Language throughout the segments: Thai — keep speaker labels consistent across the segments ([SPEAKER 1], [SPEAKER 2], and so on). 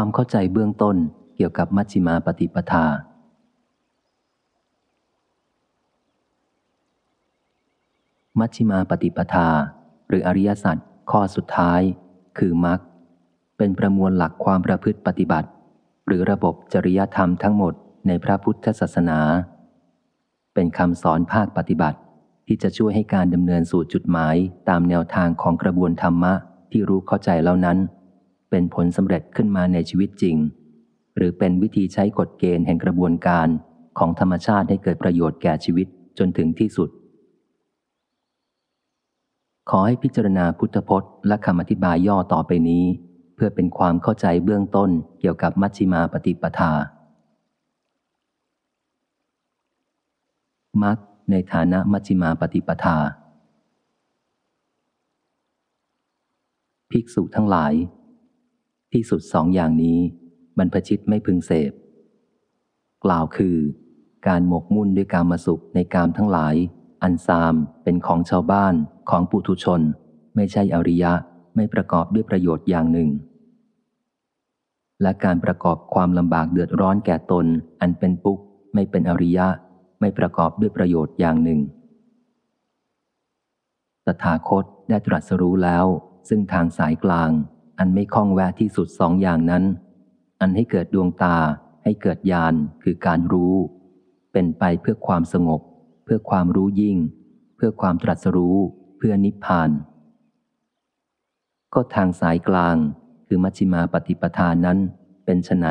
[SPEAKER 1] ความเข้าใจเบื้องต้นเกี่ยวกับมัชฌิมาปฏิปทา มัชฌิมาปฏิปทา หรืออริยสัจข้อสุดท้าย คือมรรคเป็นประมวลหลักความประพฤติปฏิบัติ หรือระบบจริยธรรมทั้งหมดในพระพุทธศาสนา เป็นคำสอนภาคปฏิบัติ ที่จะช่วยให้การดำเนินสู่จุดหมายตามแนวทางของกระบวนธรรมะที่รู้เข้าใจแล้วนั้น เป็นผลสำเร็จขึ้นมาในชีวิตจริง หรือเป็นวิธีใช้กฎเกณฑ์แห่งกระบวนการของธรรมชาติให้เกิดประโยชน์แก่ชีวิตจนถึงที่สุด ขอให้พิจารณาพุทธพจน์และคำอธิบายย่อต่อไปนี้ เพื่อเป็นความเข้าใจเบื้องต้นเกี่ยวกับมัชฌิมาปฏิปทามักในฐานะมัชฌิมาปฏิปทา ภิกษุทั้งหลาย ที่สุดสองอย่างนี้บรรพชิตไม่พึงเสพ กล่าวคือ การหมกมุ่นด้วยการมาสุขในกามทั้งหลาย อันซามเป็นของชาวบ้านของปุถุชน ไม่ใช่อริยะไม่ประกอบด้วยประโยชน์อย่างหนึ่ง และการประกอบความลำบากเดือดร้อนแก่ตน อันเป็นปุกไม่เป็นอริยะไม่ประกอบด้วยประโยชน์อย่างหนึ่ง ตถาคตได้ตรัสรู้แล้วซึ่งทางสายกลาง อันไม่คล้องแวะที่สุดสองอย่างนั้น อันให้เกิดดวงตา ให้เกิดญาณคือการรู้ เป็นไปเพื่อความสงบ เพื่อความรู้ยิ่ง เพื่อความตรัสรู้ เพื่อนิพพาน ก็ทางสายกลางคือมัชฌิมาปฏิปทานนั้นเป็นไน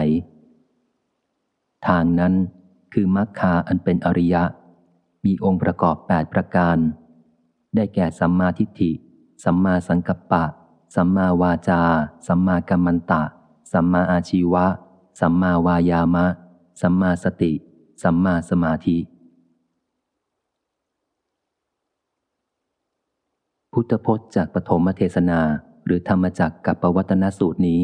[SPEAKER 1] ทางนั้นคือมรรคาอันเป็นอริยะ มีองค์ประกอบแปดประการ ได้แก่สัมมาทิฏฐิ สัมมาสังกัปปะ สัมมาวาจา สัมมากัมมันตะ สัมมาอาชีวะ สัมมาวายามะ สัมมาสติ สัมมาสมาธิ พุทธพจน์จากปฐมเทศนาหรือธรรมจักกับปวัตนสูตรนี้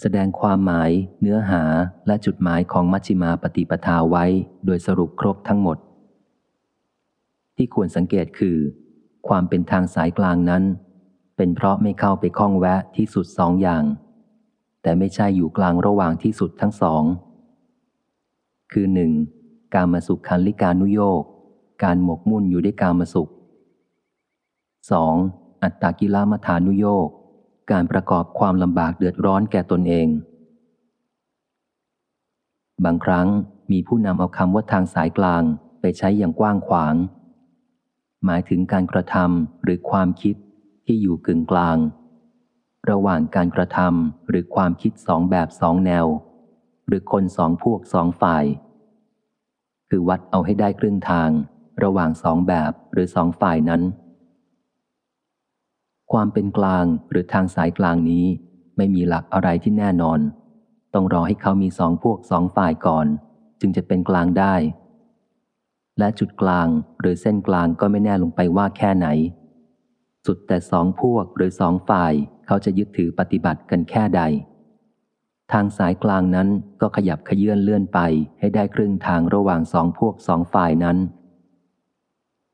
[SPEAKER 1] แสดงความหมาย เนื้อหาและจุดหมายของมัชฌิมาปฏิปทาไว้ โดยสรุปครบทั้งหมด ที่ควรสังเกตคือ ความเป็นทางสายกลางนั้น เป็นเพราะไม่เข้าไปคล้องแวะที่สุดสองอย่าง แต่ไม่ใช่อยู่กลางระหว่างที่สุดทั้งสอง คือหนึ่งการมาสุขคันลิการนุโยกการหมกมุ่นอยู่ด้วยการมาสุข 2. อัตตากิลมัฐานุโยกการประกอบความลำบากเดือดร้อนแก่ตนเอง บางครั้งมีผู้นำเอาคำว่าทางสายกลางไปใช้อย่างกว้างขวาง หมายถึงการกระทำหรือความคิด ที่อยู่กึ่งกลาง ระหว่างการกระทำหรือความคิดสองแบบสองแนว หรือคนสองพวกสองฝ่าย คือวัดเอาให้ได้ครึ่งทาง ระหว่างสองแบบหรือสองฝ่ายนั้น ความเป็นกลางหรือทางสายกลางนี้ไม่มีหลักอะไรที่แน่นอน ต้องรอให้เขามีสองพวกสองฝ่ายก่อน จึงจะเป็นกลางได้และจุดกลางหรือเส้นกลางก็ไม่แน่ลงไปว่าแค่ไหน สุดแต่สองพวกหรือสองฝ่ายเขาจะยึดถือปฏิบัติกันแค่ใด ทางสายกลางนั้นก็ขยับขยื่นเลื่อนไปให้ได้ครึ่งทางระหว่างสองพวกสองฝ่ายนั้น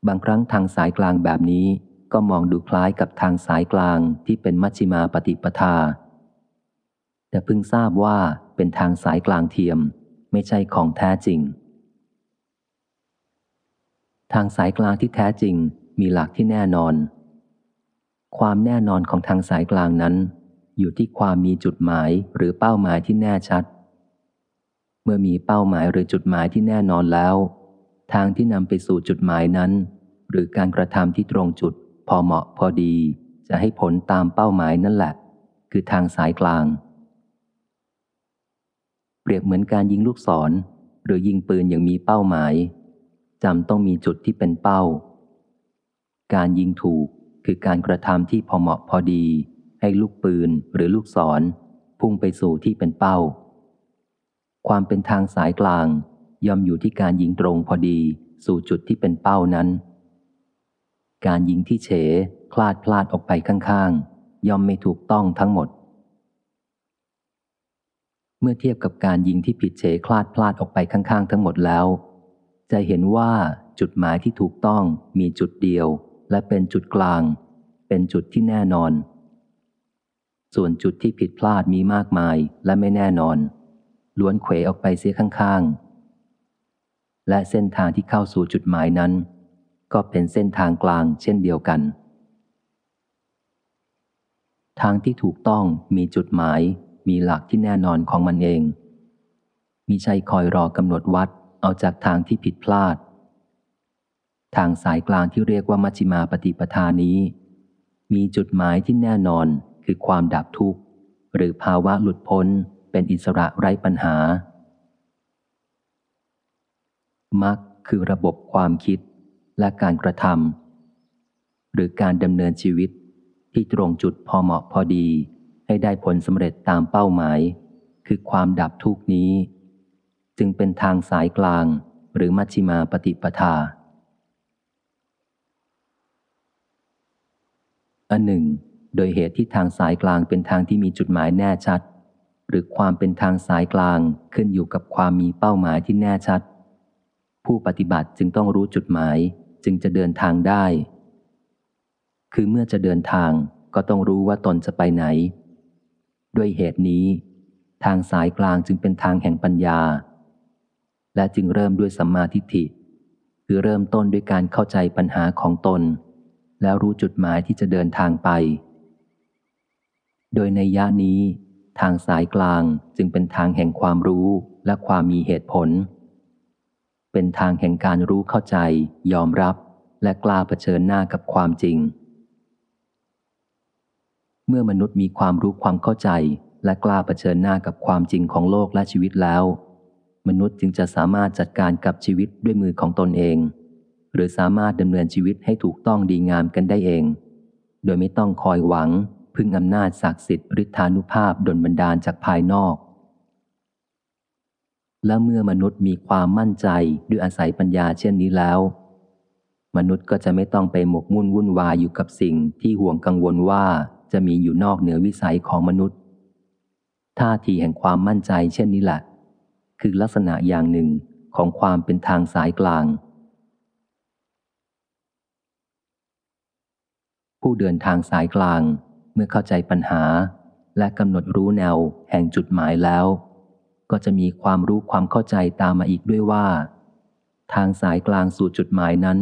[SPEAKER 1] บางครั้งทางสายกลางแบบนี้ก็มองดูคล้ายกับทางสายกลางที่เป็นมัชฌิมาปฏิปทา แต่เพิ่งทราบว่าเป็นทางสายกลางเทียม ไม่ใช่ของแท้จริง ทางสายกลางที่แท้จริงมีหลักที่แน่นอน ความแน่นอนของทางสายกลางนั้น อยู่ที่ความมีจุดหมายหรือเป้าหมายที่แน่ชัด เมื่อมีเป้าหมายหรือจุดหมายที่แน่นอนแล้ว ทางที่นำไปสู่จุดหมายนั้น หรือการกระทำที่ตรงจุด พอเหมาะพอดี จะให้ผลตามเป้าหมายนั่นแหละ คือทางสายกลาง เปรียบเหมือนการยิงลูกศร หรือยิงปืนอย่างมีเป้าหมายจำต้องมีจุดที่เป็นเป้า การยิงถูก คือการกระทำที่พอเหมาะพอดี ให้ลูกปืนหรือลูกศร พุ่งไปสู่ที่เป็นเป้า ความเป็นทางสายกลาง ย่อมอยู่ที่การยิงตรงพอดีสู่จุดที่เป็นเป้านั้น การยิงที่เฉ คลาดพลาดออกไปข้างๆ ย่อมไม่ถูกต้องทั้งหมด เมื่อเทียบกับการยิงที่ผิดเฉคลาดพลาดออกไปข้างๆ ทั้งหมดแล้ว จะเห็นว่าจุดหมายที่ถูกต้องมีจุดเดียว และเป็นจุดกลาง เป็นจุดที่แน่นอน ส่วนจุดที่ผิดพลาดมีมากมายและไม่แน่นอน ล้วนเขวออกไปเสียข้างๆ และเส้นทางที่เข้าสู่จุดหมายนั้น ก็เป็นเส้นทางกลางเช่นเดียวกัน ทางที่ถูกต้องมีจุดหมาย มีหลักที่แน่นอนของมันเองมีใช่คอยรอกำหนดวัดเอาจากทางที่ผิดพลาด ทางสายกลางที่เรียกว่ามัชฌิมาปฏิปทานี้ มีจุดหมายที่แน่นอนคือความดับทุกข์ หรือภาวะหลุดพ้นเป็นอิสระไร้ปัญหามักคือระบบความคิดและการกระทำหรือการดำเนินชีวิตที่ตรงจุดพอเหมาะพอดี ให้ได้ผลสำเร็จตามเป้าหมาย คือความดับทุกนี้ จึงเป็นทางสายกลางหรือมัชฌิมาปฏิปทา อันหนึ่ง โดยเหตุที่ทางสายกลางเป็นทางที่มีจุดหมายแน่ชัด หรือความเป็นทางสายกลางขึ้นอยู่กับความมีเป้าหมายที่แน่ชัด ผู้ปฏิบัติจึงต้องรู้จุดหมายจึงจะเดินทางได้ คือเมื่อจะเดินทางก็ต้องรู้ว่าตนจะไปไหน ด้วยเหตุนี้ ทางสายกลางจึงเป็นทางแห่งปัญญา และจึงเริ่มด้วยสัมมาทิฏฐิ คือเริ่มต้นด้วยการเข้าใจปัญหาของตน แล้วรู้จุดหมายที่จะเดินทางไป โดยในยะนี้ ทางสายกลางจึงเป็นทางแห่งความรู้และความมีเหตุผล เป็นทางแห่งการรู้เข้าใจ ยอมรับและกล้าเผชิญหน้ากับความจริง เมื่อมนุษย์มีความรู้ความเข้าใจ และกล้าเผชิญหน้ากับความจริงของโลกและชีวิตแล้ว มนุษย์จึงจะสามารถจัดการกับชีวิตด้วยมือของตนเอง หรือสามารถดำเนินชีวิตให้ถูกต้องดีงามกันได้เอง โดยไม่ต้องคอยหวัง พึ่งอำนาจศักดิ์สิทธิ์ฤทธานุภาพดลบันดาลจากภายนอก และเมื่อมนุษย์มีความมั่นใจด้วยอาศัยปัญญาเช่นนี้แล้ว มนุษย์ก็จะไม่ต้องไปหมกมุ่นวุ่นวายอยู่กับสิ่งที่ห่วงกังวลว่าจะมีอยู่นอกเหนือวิสัยของมนุษย์ ท่าทีแห่งความมั่นใจเช่นนี้แหละ คือลักษณะอย่างหนึ่งของความเป็นทางสายกลาง ผู้เดินทางสายกลาง เมื่อเข้าใจปัญหา และกำหนดรู้แนวแห่งจุดหมายแล้ว ก็จะมีความรู้ความเข้าใจตามมาอีกด้วยว่า ทางสายกลางสู่จุดหมายนั้น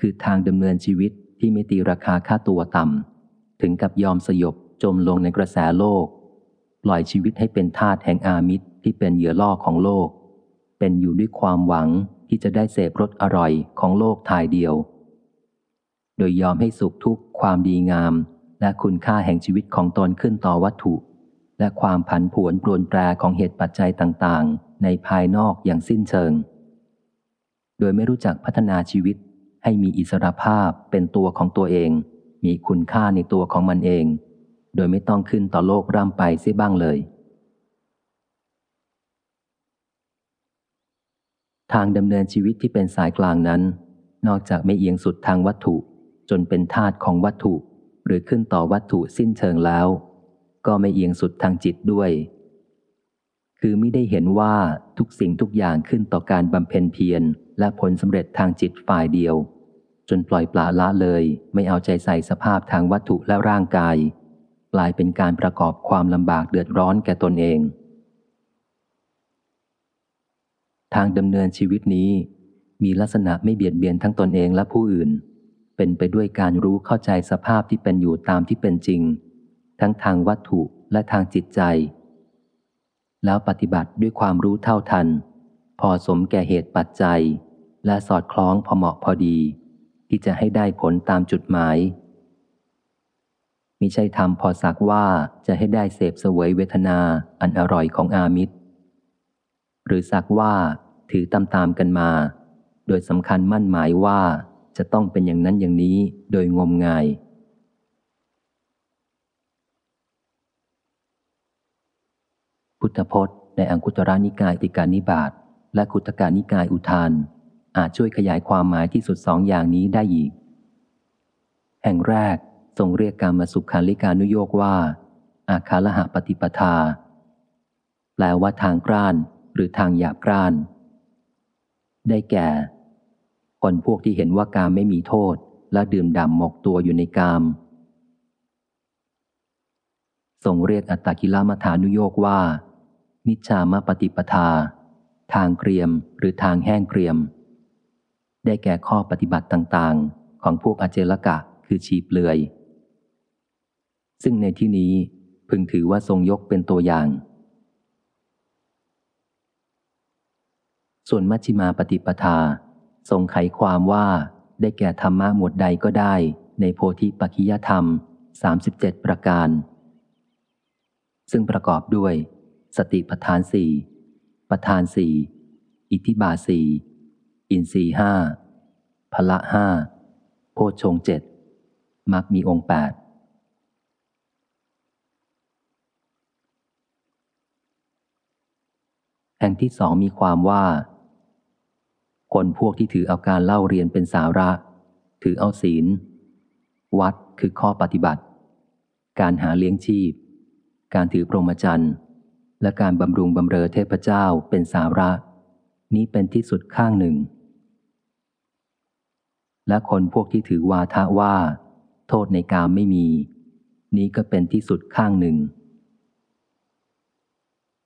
[SPEAKER 1] คือทางดำเนินชีวิตที่ไม่ตีราคาค่าตัวต่ำถึงกับยอมสยบจมลงในกระแสโลก ปล่อยชีวิตให้เป็นทาสแห่งอามิตรที่เป็นเหยื่อล่อของโลก เป็นอยู่ด้วยความหวังที่จะได้เสพรสอร่อยของโลกทายเดียว โดยยอมให้สุขทุกข์ความดีงาม และคุณค่าแห่งชีวิตของตนขึ้นต่อวัตถุ และความผันผวนปรวนแปรของเหตุปัจจัยต่างๆ ในภายนอกอย่างสิ้นเชิง โดยไม่รู้จักพัฒนาชีวิต ให้มีอิสรภาพเป็นตัวของตัวเอง มีคุณค่าในตัวของมันเอง โดยไม่ต้องขึ้นต่อโลกร่ำไปเสียบ้างเลย ทางดำเนินชีวิตที่เป็นสายกลางนั้น นอกจากไม่เอียงสุดทางวัตถุ จนเป็นธาตุของวัตถุ หรือขึ้นต่อวัตถุสิ้นเชิงแล้ว ก็ไม่เอียงสุดทางจิตด้วย คือไม่ได้เห็นว่าทุกสิ่งทุกอย่างขึ้นต่อการบำเพ็ญเพียรและผลสำเร็จทางจิตฝ่ายเดียว จนปล่อยปละละเลย ไม่เอาใจใส่สภาพทางวัตถุและร่างกาย กลายเป็นการประกอบความลำบากเดือดร้อนแก่ตนเอง ทางดำเนินชีวิตนี้มีลักษณะไม่เบียดเบียนทั้งตนเองและผู้อื่น เป็นไปด้วยการรู้เข้าใจสภาพที่เป็นอยู่ตามที่เป็นจริง ทั้งทางวัตถุและทางจิตใจ แล้วปฏิบัติด้วยความรู้เท่าทัน พอสมแก่เหตุปัจจัย และสอดคล้องพอเหมาะพอดี ที่จะให้ได้ผลตามจุดหมายมิใช่ทำพอสักว่าจะให้ได้เสพเสวยเวทนาอันอร่อยของอามิตร หรือสักว่าถือตามๆกันมา โดยสำคัญมั่นหมายว่า จะต้องเป็นอย่างนั้นอย่างนี้โดยงมงาย พุทธพจน์ในอังคุตระนิกายติการนิบาตและคุตการนิกายอุทาน อาจช่วยขยายความหมายที่สุดสองอย่างนี้ได้อีก แห่งแรกทรงเรียกการมาสุขาลิกานุโยกว่า อาคาลหะปฏิปทา แปลว่าทางกร้านหรือทางหยาบกร้าน ได้แก่ คนพวกที่เห็นว่ากามไม่มีโทษ และดื่มด่ำหมกตัวอยู่ในกามทรงเรียกอัตตกิลมัฐานุโยกว่า นิชามปฏิปทา ทางเกรียมหรือทางแห้งเกรียม ได้แก่ข้อปฏิบัติต่างๆ ของพวกอเจลกะคือชีเปลือย ซึ่งในที่นี้พึงถือว่าทรงยกเป็นตัวอย่าง ส่วนมัชฌิมาปฏิปทา ทรงไขความว่าได้แก่ธรรมะหมวดใดก็ได้ในโพธิปัจจยธรรม 37 ประการ ซึ่งประกอบด้วย สติปทานสี่ประธานสี่อิทธิบาสี่อินทรีห้าพละห้าโพชงเจ็ดมักมีองค์แปดแห่งที่สองมีความว่า คนพวกที่ถือเอาการเล่าเรียนเป็นสาระ ถือเอาศีล วัดคือข้อปฏิบัติ การหาเลี้ยงชีพ การถือพรหมจรรย์และการบำรุงบำเรอเทพเจ้าเป็นสาระ นี้เป็นที่สุดข้างหนึ่ง และคนพวกที่ถือวาทะว่า โทษในกามไม่มี นี้ก็เป็นที่สุดข้างหนึ่ง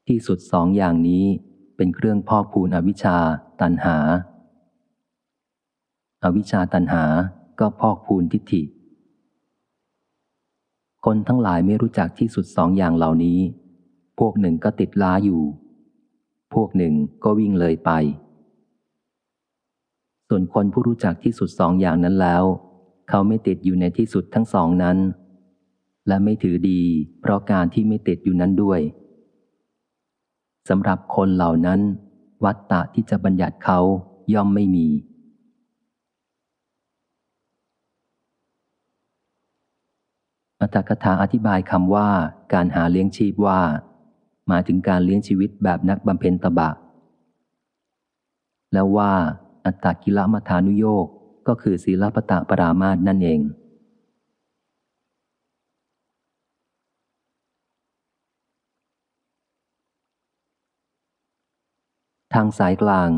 [SPEAKER 1] ที่สุดสองอย่างนี้เป็นเครื่องพอกพูนอวิชชา ตันหา อวิชชาตันหาก็พอกพูนทิฏฐิ คนทั้งหลายไม่รู้จักที่สุดสองอย่างเหล่านี้ พวกหนึ่งก็ติดล้าอยู่ พวกหนึ่งก็วิ่งเลยไป ส่วนคนผู้รู้จักที่สุดสองอย่างนั้นแล้ว เขาไม่ติดอยู่ในที่สุดทั้งสองนั้น และไม่ถือดีเพราะการที่ไม่ติดอยู่นั้นด้วยสำหรับคนเหล่านั้น วัตตะที่จะบัญญัติเขาย่อมไม่มี อัตถกถาอธิบายคำว่าการหาเลี้ยงชีพว่า หมายถึงการเลี้ยงชีวิตแบบนักบำเพ็ญตบะ แล้วว่าอัตตกิลมัฐานุโยกก็คือศีลปตะปรามาสนั่นเอง ทางสายกลาง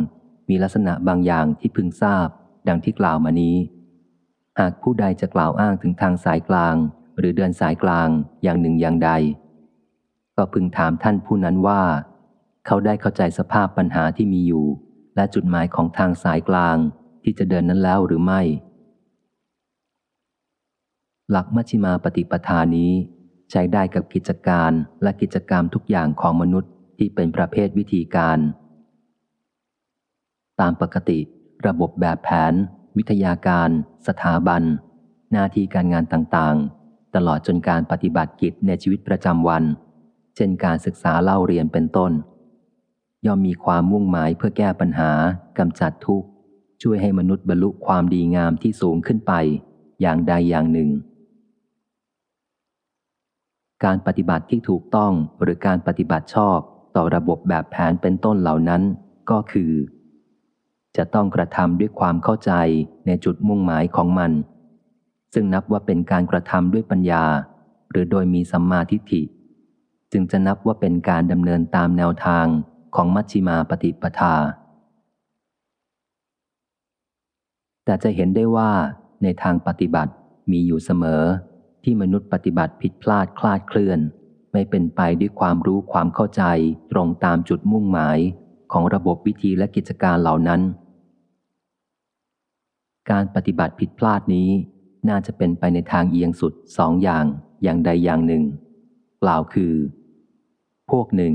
[SPEAKER 1] มีลักษณะบางอย่างที่พึงทราบ ดังที่กล่าวมานี้ หากผู้ใดจะกล่าวอ้างถึงทางสายกลาง หรือเดินสายกลางอย่างหนึ่งอย่างใด ก็พึงถามท่านผู้นั้นว่า เขาได้เข้าใจสภาพปัญหาที่มีอยู่ และจุดหมายของทางสายกลางที่จะเดินนั้นแล้วหรือไม่ หลักมัชฌิมาปฏิปทานี้ใช้ได้กับกิจการและกิจกรรมทุกอย่างของมนุษย์ที่เป็นประเภทวิธีการ ตามปกติ ระบบแบบแผน วิทยาการ สถาบัน หน้าที่การงานต่างๆ ตลอดจนการปฏิบัติกิจในชีวิตประจำวัน เช่นการศึกษาเล่าเรียนเป็นต้น ย่อมมีความมุ่งหมายเพื่อแก้ปัญหากำจัดทุกข์ ช่วยให้มนุษย์บรรลุความดีงามที่สูงขึ้นไป อย่างใดอย่างหนึ่ง การปฏิบัติที่ถูกต้องหรือการปฏิบัติชอบต่อระบบแบบแผนเป็นต้นเหล่านั้นก็คือ จะต้องกระทำด้วยความเข้าใจในจุดมุ่งหมายของมัน ซึ่งนับว่าเป็นการกระทำด้วยปัญญา หรือโดยมีสัมมาทิฏฐิ จึงจะนับว่าเป็นการดำเนินตามแนวทางของมัชฌิมาปฏิปทา แต่จะเห็นได้ว่าในทางปฏิบัติมีอยู่เสมอ ที่มนุษย์ปฏิบัติผิดพลาดคลาดเคลื่อน ไม่เป็นไปด้วยความรู้ความเข้าใจตรงตามจุดมุ่งหมายของระบบวิธีและกิจการเหล่านั้น การปฏิบัติผิดพลาดนี้ น่าจะเป็นไปในทางเอียงสุดสองอย่างอย่างใดอย่างหนึ่ง กล่าวคือ พวกหนึ่ง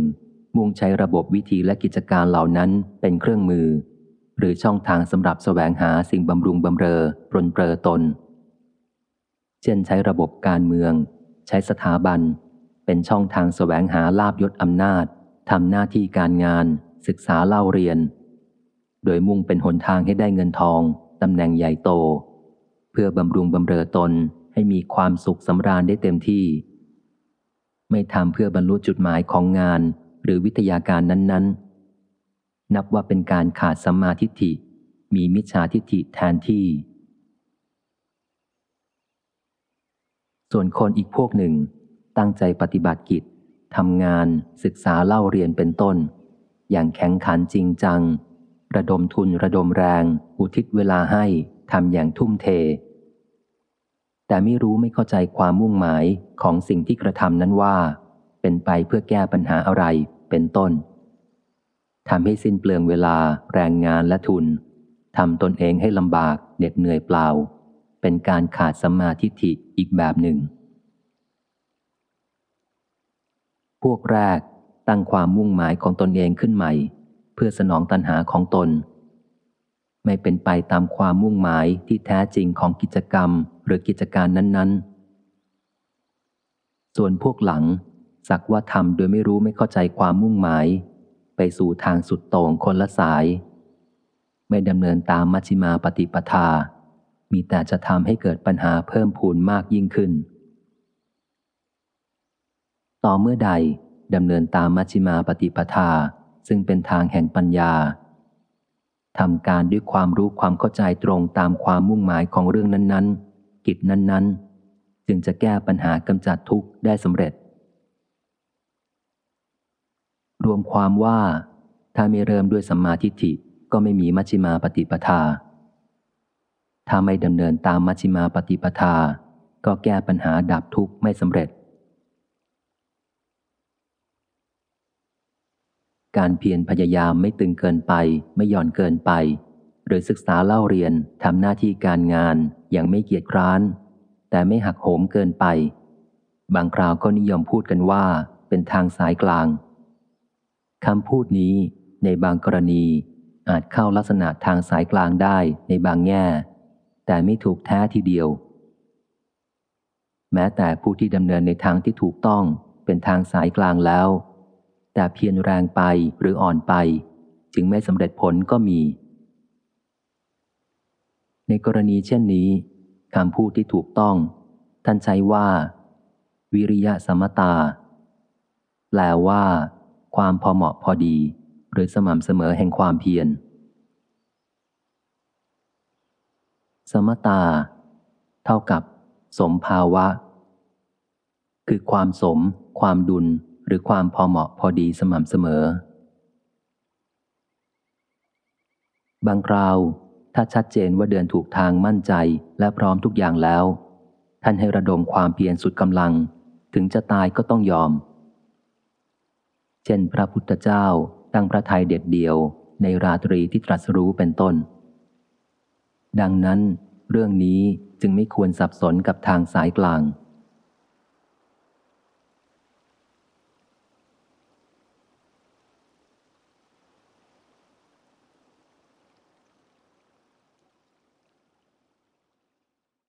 [SPEAKER 1] มุ่งใช้ระบบวิธีและกิจการเหล่านั้นเป็นเครื่องมือ หรือช่องทางสำหรับสแสวงหาสิ่งบำรุงบำเรอปรนเปรอตน เช่นใช้ระบบการเมือง ใช้สถาบัน เป็นช่องทางสแสวงหาลาบยศอำนาจทำหน้าที่การงาน ศึกษาเล่าเรียน โดยมุ่งเป็นหนทางให้ได้เงินทองตำแหน่งใหญ่โต เพื่อบำรุงบำเรอตนให้มีความสุขสำราญได้เต็มที่ ไม่ทำเพื่อบรรลุจุดหมายของงานหรือวิทยาการนั้น ๆ นับว่าเป็นการขาดสัมมาทิฏฐิ มีมิจฉาทิฏฐิแทนที่ ส่วนคนอีกพวกหนึ่ง ตั้งใจปฏิบัติกิจทำงานศึกษาเล่าเรียนเป็นต้น อย่างแข็งขันจริงจัง ระดมทุนระดมแรง อุทิศเวลาให้ทำอย่างทุ่มเท แต่ไม่รู้ไม่เข้าใจความมุ่งหมายของสิ่งที่กระทำนั้นว่า เป็นไปเพื่อแก้ปัญหาอะไรเป็นต้นทำให้สิ้นเปลืองเวลา แรงงานและทุนทำตนเองให้ลำบากเหน็ดเหนื่อยเปล่า เป็นการขาดสัมมาทิฏฐิอีกแบบหนึ่ง พวกแรกตั้งความมุ่งหมายของตนเองขึ้นใหม่ เพื่อสนองตัณหาของตน ไม่เป็นไปตามความมุ่งหมายที่แท้จริงของกิจกรรม หรือกิจการนั้น ๆ ส่วนพวกหลัง สักว่าทำโดยไม่รู้ไม่เข้าใจความมุ่งหมาย ไปสู่ทางสุดโต่งคนละสาย ไม่ดำเนินตามมัชฌิมาปฏิปทา มีแต่จะทำให้เกิดปัญหาเพิ่มพูนมากยิ่งขึ้น ต่อเมื่อใดดำเนินตามมัชฌิมาปฏิปทาซึ่งเป็นทางแห่งปัญญาทำการด้วยความรู้ความเข้าใจตรงตามความมุ่งหมายของเรื่องนั้นๆ กิจนั้นๆ จึงจะแก้ปัญหากำจัดทุกข์ได้สำเร็จ รวมความว่าถ้าไม่เริ่มด้วยสัมมาทิฏฐิก็ไม่มีมัชฌิมาปฏิปทา ถ้าไม่ดำเนินตามมัชฌิมาปฏิปทา ก็แก้ปัญหาดับทุกข์ไม่สำเร็จ การเพียรพยายามไม่ตึงเกินไปไม่หย่อนเกินไป หรือศึกษาเล่าเรียนทำหน้าที่การงานอย่างไม่เกียจคร้าน แต่ไม่หักโหมเกินไป บางคราวก็นิยมพูดกันว่าเป็นทางสายกลางคำพูดนี้ในบางกรณีอาจเข้าลักษณะทางสายกลางได้ในบางแง่ แต่ไม่ถูกแท้ทีเดียว แม้แต่ผู้ที่ดำเนินในทางที่ถูกต้องเป็นทางสายกลางแล้ว แต่เพียรแรงไปหรืออ่อนไป จึงไม่สำเร็จผลก็มี ในกรณีเช่นนี้คำพูดที่ถูกต้อง ท่านใช้ว่า วิริยะสมตา แปลว่า ความพอเหมาะพอดี หรือสม่ำเสมอแห่งความเพียร สมตา เท่ากับ สมภาวะ คือความสม ความดุล หรือความพอเหมาะพอดีสม่ำเสมอบางคราว ถ้าชัดเจนว่าเดินถูกทางมั่นใจและพร้อมทุกอย่างแล้ว ท่านให้ระดมความเพียรสุดกำลัง ถึงจะตายก็ต้องยอม เช่น พระพุทธเจ้าตั้งพระทัยเด็ดเดียวในราตรีที่ตรัสรู้เป็นต้น ดังนั้น เรื่องนี้จึงไม่ควรสับสนกับทางสายกลาง